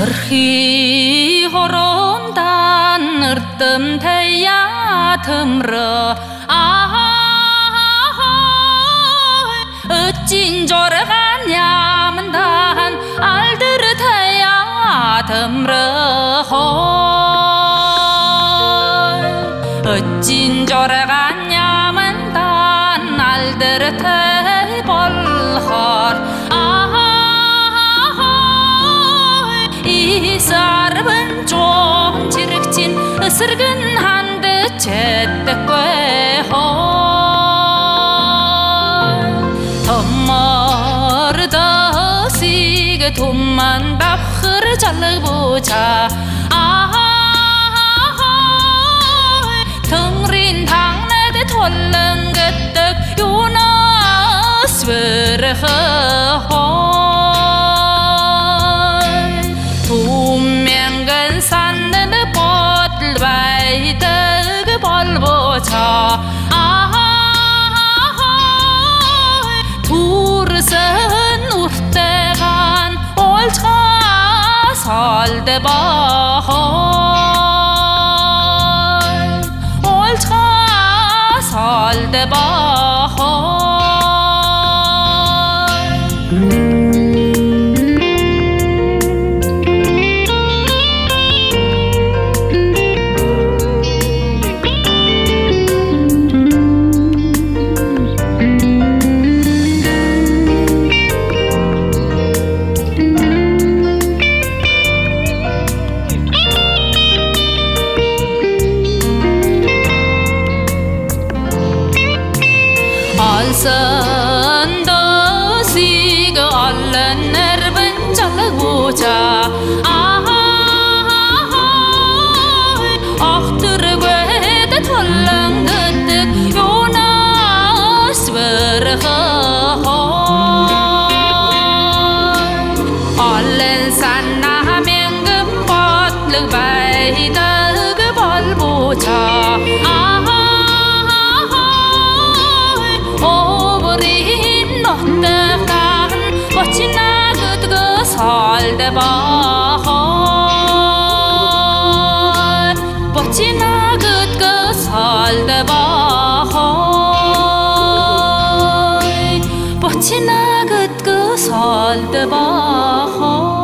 Орхи хорондан нэрдэм тая төмрө аа өчин жорган ямдан алдыр тая төмрө хой өчин жорган ямдан алдыр тай бол tomar da sig tumman bakhir chal bocha tungrin thang ne de thollang gat yuna sver ho bolbocha tursen hold the ball. Alsan salde bahar Bochina gıt gı salde bahar Bochina gıt gı salde bahar